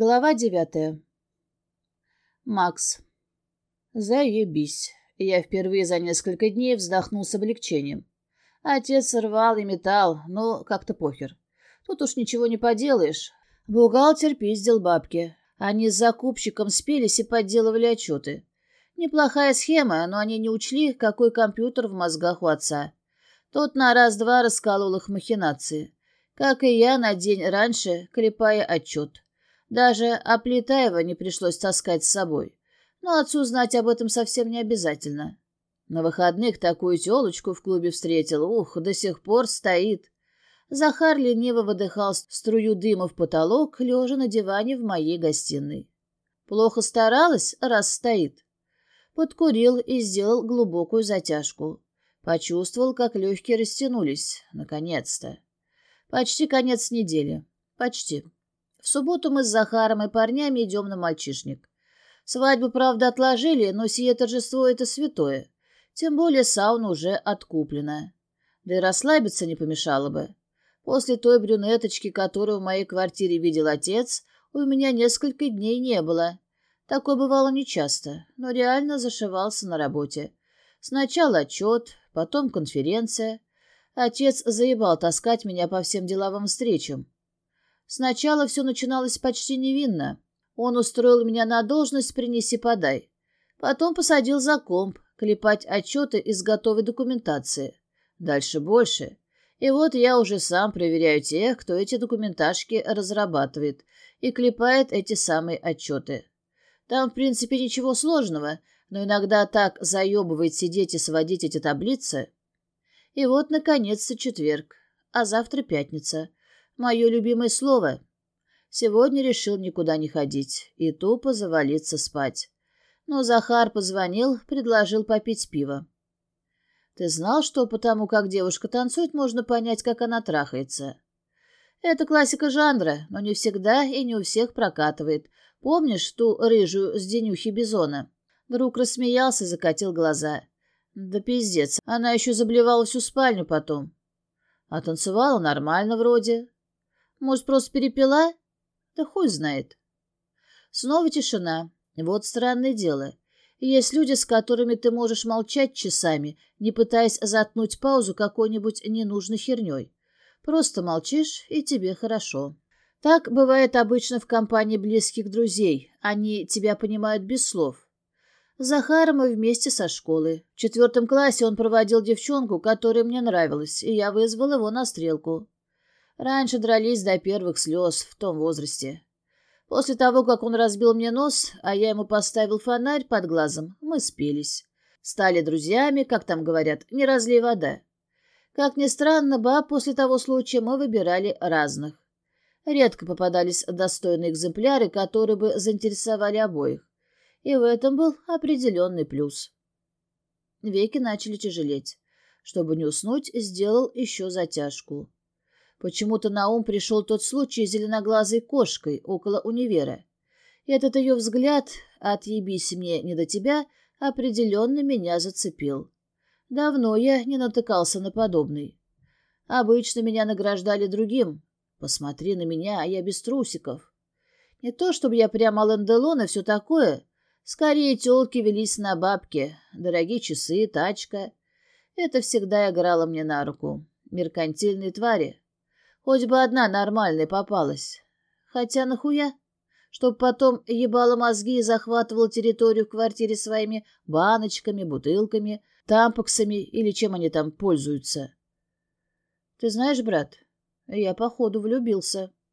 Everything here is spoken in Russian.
Глава девятая. Макс. Заебись. Я впервые за несколько дней вздохнул с облегчением. Отец рвал и металл, но как-то похер. Тут уж ничего не поделаешь. Бухгалтер пиздил бабки. Они с закупщиком спелись и подделывали отчеты. Неплохая схема, но они не учли, какой компьютер в мозгах у отца. Тот на раз-два расколол их махинации. Как и я на день раньше, клепая отчет. Даже Оплетаева не пришлось таскать с собой. Но отцу знать об этом совсем не обязательно. На выходных такую телочку в клубе встретил. Ух, до сих пор стоит. Захар лениво выдыхал струю дыма в потолок, лежа на диване в моей гостиной. Плохо старалась, раз стоит. Подкурил и сделал глубокую затяжку. Почувствовал, как легкие растянулись. Наконец-то. Почти конец недели. Почти. В субботу мы с Захаром и парнями идем на мальчишник. Свадьбу, правда, отложили, но сие торжество — это святое. Тем более сауна уже откуплена. Да и расслабиться не помешало бы. После той брюнеточки, которую в моей квартире видел отец, у меня несколько дней не было. Такое бывало нечасто, но реально зашивался на работе. Сначала отчет, потом конференция. Отец заебал таскать меня по всем деловым встречам. Сначала все начиналось почти невинно. Он устроил меня на должность «принеси-подай». Потом посадил за комп, клепать отчеты из готовой документации. Дальше больше. И вот я уже сам проверяю тех, кто эти документажки разрабатывает и клепает эти самые отчеты. Там, в принципе, ничего сложного, но иногда так заебывает сидеть и сводить эти таблицы. И вот, наконец-то, четверг, а завтра пятница. Мое любимое слово. Сегодня решил никуда не ходить и тупо завалиться спать. Но Захар позвонил, предложил попить пиво. Ты знал, что потому как девушка танцует, можно понять, как она трахается? Это классика жанра, но не всегда и не у всех прокатывает. Помнишь ту рыжую с денюхи Бизона? Друг рассмеялся и закатил глаза. Да пиздец, она еще заблевала всю спальню потом. А танцевала нормально вроде. Может, просто перепила? Да хуй знает. Снова тишина. Вот странное дело. Есть люди, с которыми ты можешь молчать часами, не пытаясь заткнуть паузу какой-нибудь ненужной херней. Просто молчишь, и тебе хорошо. Так бывает обычно в компании близких друзей. Они тебя понимают без слов. С Захаром мы вместе со школы. В четвертом классе он проводил девчонку, которая мне нравилась, и я вызвал его на стрелку. Раньше дрались до первых слез в том возрасте. После того, как он разбил мне нос, а я ему поставил фонарь под глазом, мы спелись. Стали друзьями, как там говорят, не разлей вода. Как ни странно, баб после того случая мы выбирали разных. Редко попадались достойные экземпляры, которые бы заинтересовали обоих. И в этом был определенный плюс. Веки начали тяжелеть. Чтобы не уснуть, сделал еще затяжку. Почему-то на ум пришел тот случай с зеленоглазой кошкой около универа. Этот ее взгляд «отъебись мне не до тебя» определенно меня зацепил. Давно я не натыкался на подобный. Обычно меня награждали другим. Посмотри на меня, а я без трусиков. Не то, чтобы я прямо Алан и все такое. Скорее, телки велись на бабки. Дорогие часы, тачка. Это всегда играло мне на руку. Меркантильные твари. Хоть бы одна нормальная попалась. Хотя нахуя? Чтоб потом ебала мозги и захватывала территорию в квартире своими баночками, бутылками, тампоксами или чем они там пользуются. Ты знаешь, брат, я, походу, влюбился.